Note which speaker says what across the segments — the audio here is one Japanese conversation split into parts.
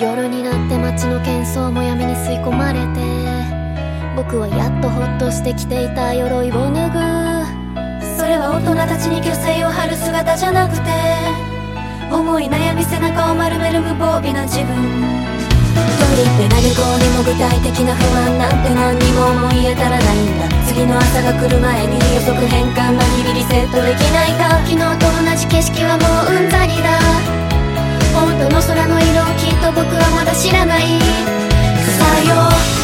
Speaker 1: 夜になって街の喧騒も闇に吸い込まれて僕はやっとホッとして着ていた鎧を脱ぐ。
Speaker 2: それは大人たちに虚勢を張る姿じゃなくて思い悩み背中を丸める無防備な自分。トイレで投げ込んでも具体的な不安なんて何にも思い当たらないんだ。次の朝が来る前に予測変換の日々リセットできないか。
Speaker 1: 昨日と同じ景色はもううんざりだ。本当の空の色をきっと僕はまだ知らない。
Speaker 2: さよ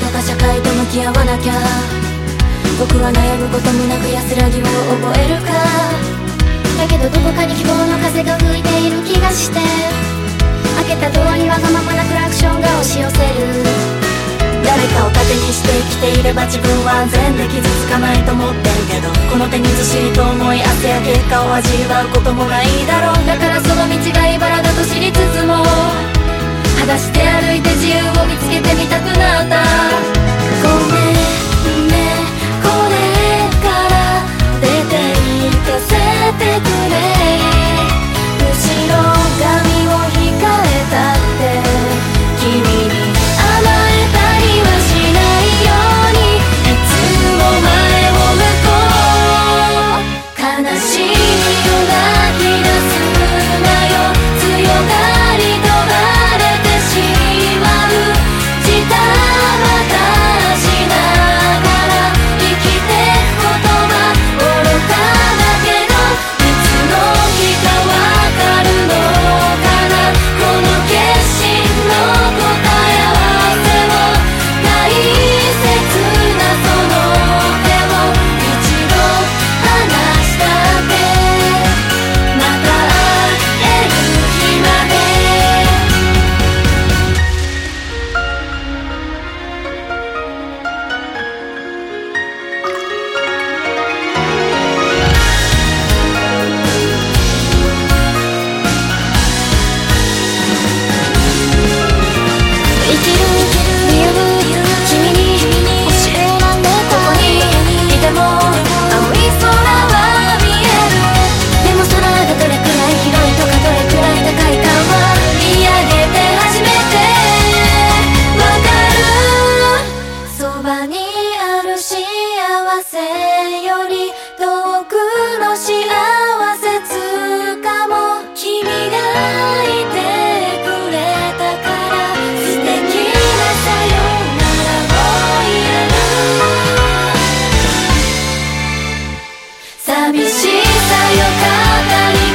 Speaker 2: とか社会と向き合わなきゃ。僕は悩むこともなく安らぎを覚えるか。
Speaker 1: だけどどこかに希望の風が吹いている気がして。開けたドアにわがままなクラクションが押し寄せる。
Speaker 2: 誰かを盾にして生きていれば自分は安全で傷つかないと思ってるけど。この手にずしりと重い汗や結果を味わうこともないだろう。だからその道が茨だと知りつつも。裸足で歩いて自由を見つけてみたくなった。寂しさよ肩に